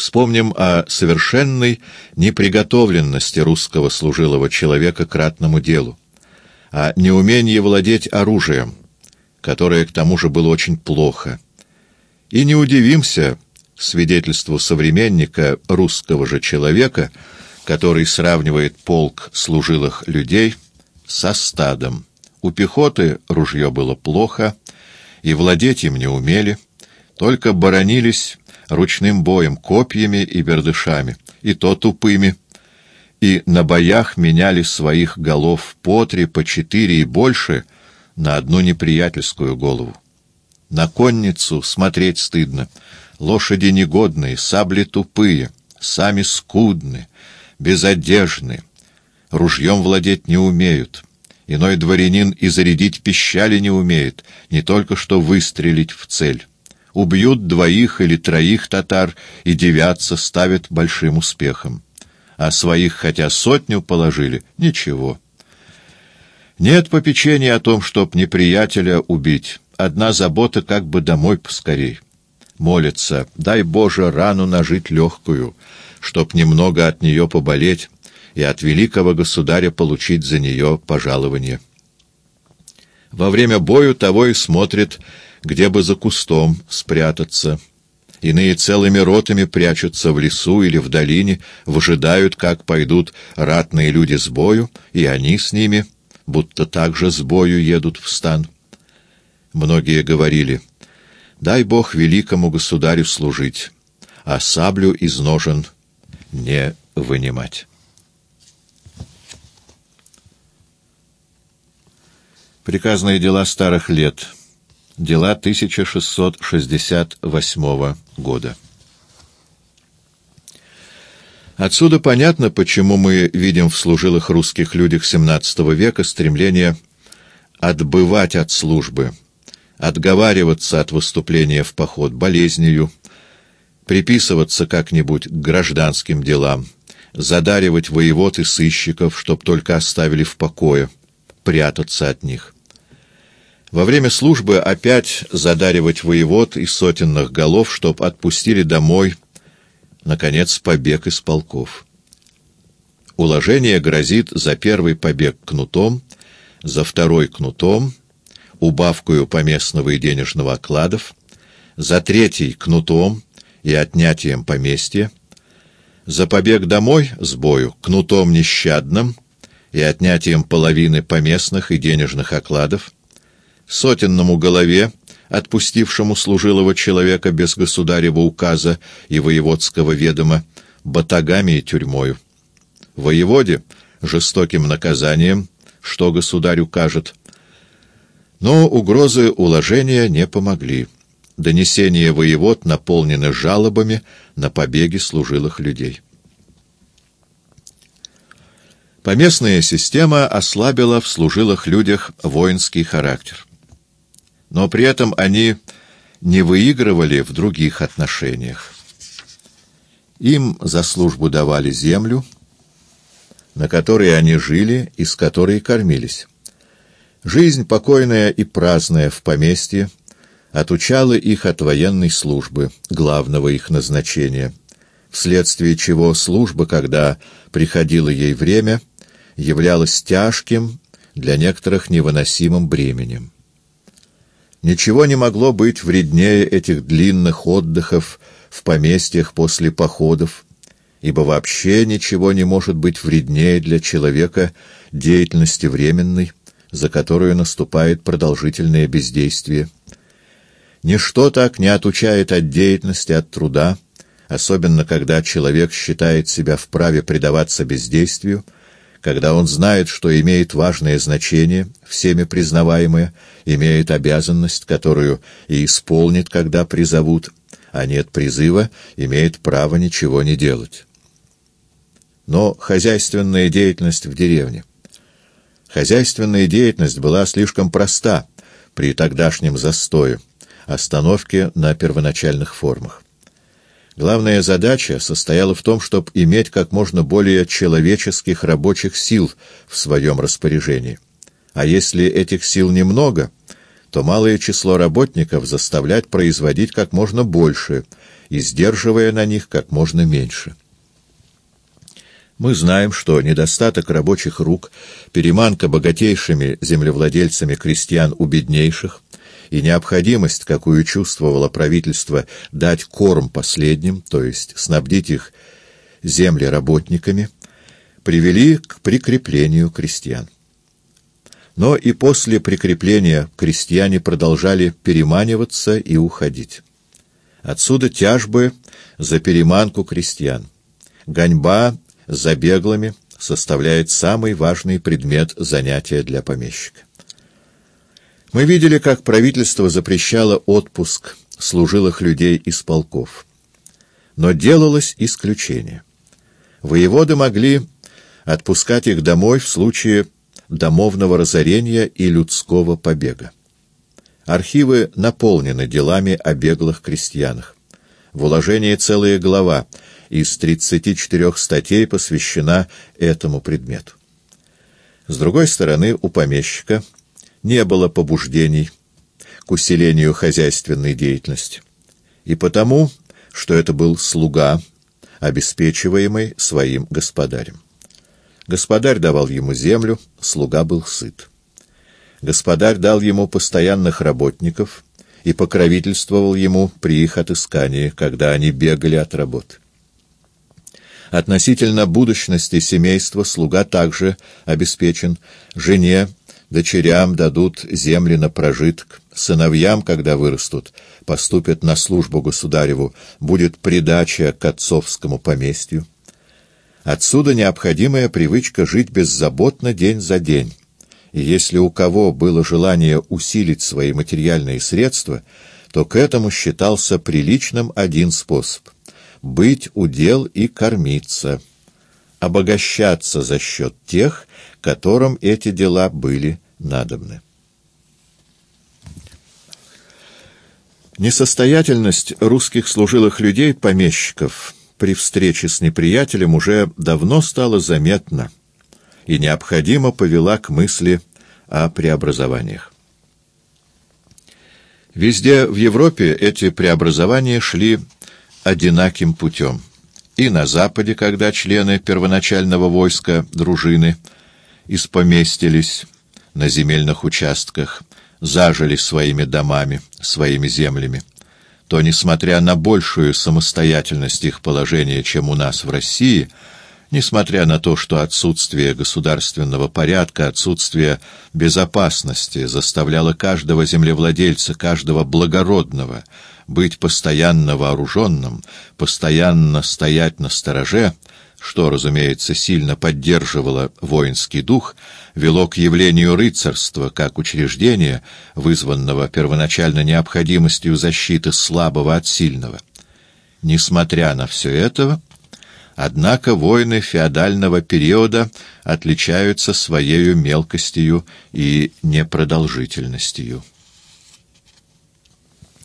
Вспомним о совершенной неприготовленности русского служилого человека к ратному делу, о неумении владеть оружием, которое к тому же было очень плохо. И не удивимся свидетельству современника русского же человека, который сравнивает полк служилых людей со стадом. У пехоты ружье было плохо, и владеть им не умели, только боронились ручным боем, копьями и бердышами, и то тупыми, и на боях меняли своих голов по три, по четыре и больше на одну неприятельскую голову. На конницу смотреть стыдно, лошади негодные, сабли тупые, сами скудны, безодежны, ружьем владеть не умеют. Иной дворянин и зарядить пищали не умеет, не только что выстрелить в цель. Убьют двоих или троих татар и девятся ставят большим успехом. А своих хотя сотню положили — ничего. Нет попечения о том, чтоб неприятеля убить. Одна забота как бы домой поскорей. Молится, дай Боже рану нажить легкую, чтоб немного от нее поболеть и от великого государя получить за нее пожалование. Во время бою того и смотрит где бы за кустом спрятаться. Иные целыми ротами прячутся в лесу или в долине, выжидают, как пойдут ратные люди с бою, и они с ними, будто также с бою едут в стан. Многие говорили, «Дай Бог великому государю служить, а саблю из ножен не вынимать». Приказные дела старых лет — Дела 1668 года. Отсюда понятно, почему мы видим в служилых русских людях XVII века стремление отбывать от службы, отговариваться от выступления в поход болезнью, приписываться как-нибудь к гражданским делам, задаривать воевод и сыщиков, чтоб только оставили в покое, прятаться от них. Во время службы опять задаривать воевод и сотенных голов, чтоб отпустили домой, наконец, побег из полков. Уложение грозит за первый побег кнутом, за второй кнутом, убавкою поместного и денежного окладов, за третий кнутом и отнятием поместья, за побег домой с бою кнутом нещадным и отнятием половины поместных и денежных окладов, сотенному голове, отпустившему служилого человека без государева указа и воеводского ведома, батагами и тюрьмою. Воеводе — жестоким наказанием, что государь укажет. Но угрозы уложения не помогли. Донесения воевод наполнены жалобами на побеги служилых людей. Поместная система ослабила в служилых людях воинский характер но при этом они не выигрывали в других отношениях. Им за службу давали землю, на которой они жили и с которой кормились. Жизнь покойная и праздная в поместье отучала их от военной службы, главного их назначения, вследствие чего служба, когда приходило ей время, являлась тяжким, для некоторых невыносимым бременем. Ничего не могло быть вреднее этих длинных отдыхов в поместьях после походов, ибо вообще ничего не может быть вреднее для человека деятельности временной, за которую наступает продолжительное бездействие. Ничто так не отучает от деятельности, от труда, особенно когда человек считает себя вправе предаваться бездействию, когда он знает, что имеет важное значение, всеми признаваемое, имеет обязанность, которую и исполнит, когда призовут, а нет призыва, имеет право ничего не делать. Но хозяйственная деятельность в деревне. Хозяйственная деятельность была слишком проста при тогдашнем застое, остановке на первоначальных формах. Главная задача состояла в том, чтобы иметь как можно более человеческих рабочих сил в своем распоряжении. А если этих сил немного, то малое число работников заставлять производить как можно больше и сдерживая на них как можно меньше. Мы знаем, что недостаток рабочих рук, переманка богатейшими землевладельцами крестьян у беднейших и необходимость, какую чувствовало правительство, дать корм последним, то есть снабдить их землеработниками, привели к прикреплению крестьян. Но и после прикрепления крестьяне продолжали переманиваться и уходить. Отсюда тяжбы за переманку крестьян. Гоньба за беглыми составляет самый важный предмет занятия для помещика. Мы видели, как правительство запрещало отпуск служилых людей из полков. Но делалось исключение. Воеводы могли отпускать их домой в случае домовного разорения и людского побега. Архивы наполнены делами о беглых крестьянах. В уложении целая глава из 34 статей посвящена этому предмету. С другой стороны, у помещика не было побуждений к усилению хозяйственной деятельности, и потому, что это был слуга, обеспечиваемый своим господарем. Господарь давал ему землю, слуга был сыт. Господарь дал ему постоянных работников и покровительствовал ему при их отыскании, когда они бегали от работы. Относительно будущности семейства слуга также обеспечен. Жене, дочерям дадут земли на прожиток, сыновьям, когда вырастут, поступят на службу государеву, будет придача к отцовскому поместью. Отсюда необходимая привычка жить беззаботно день за день. И если у кого было желание усилить свои материальные средства, то к этому считался приличным один способ — быть удел и кормиться, обогащаться за счет тех, которым эти дела были надобны. Несостоятельность русских служилых людей, помещиков, при встрече с неприятелем уже давно стала заметна и необходимо повела к мысли о преобразованиях. Везде в Европе эти преобразования шли одинаким путем. И на Западе, когда члены первоначального войска дружины испоместились на земельных участках, зажили своими домами, своими землями, то, несмотря на большую самостоятельность их положения, чем у нас в России, несмотря на то, что отсутствие государственного порядка, отсутствие безопасности заставляло каждого землевладельца, каждого благородного быть постоянно вооруженным, постоянно стоять на стороже, что, разумеется, сильно поддерживало воинский дух, вело к явлению рыцарства как учреждения, вызванного первоначально необходимостью защиты слабого от сильного. Несмотря на все это, однако войны феодального периода отличаются своей мелкостью и непродолжительностью.